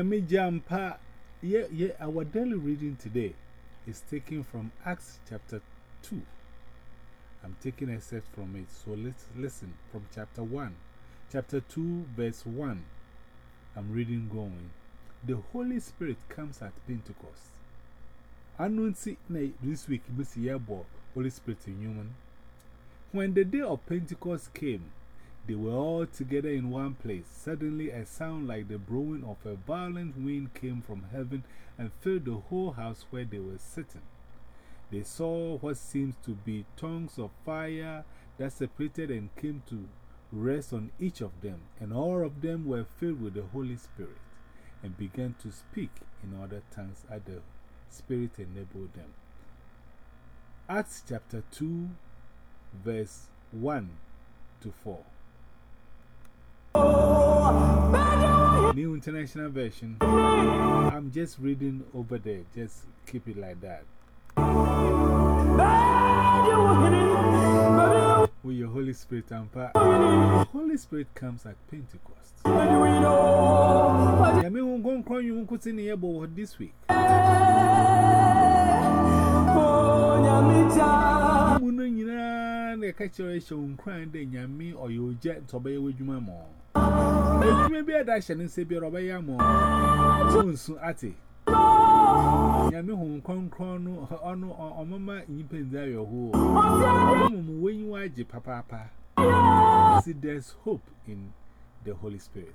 Nyami Jampa, yeah, yeah, our daily reading today is taken from Acts chapter 2. I'm taking a set from it, so let's listen from chapter 1. Chapter 2, verse 1. I'm reading going. The Holy Spirit comes at Pentecost. I don't see this week, Miss Yabo, Holy Spirit in human. When the day of Pentecost came, they were all together in one place. Suddenly, a sound like the blowing of a violent wind came from heaven and filled the whole house where they were sitting. They saw what seems to be tongues of fire that separated and came to rest on each of them, and all of them were filled with the Holy Spirit and began to speak in other tongues as the Spirit enabled them. Acts chapter 2, verse 1 to 4. New International Version. I'm just reading over there. Just keep it like that. With your Holy Spirit and The Holy Spirit comes at Pentecost. I mean, we're going to cry you in the about this week. Muno nyina na ka chere she unkran de nyame oyo je to be wadwuma mo. Maybe a dash and say, Be a soon ate. Yammy home con crono or no or mamma in Penza your home. When you are Papa, see there's hope in the Holy Spirit.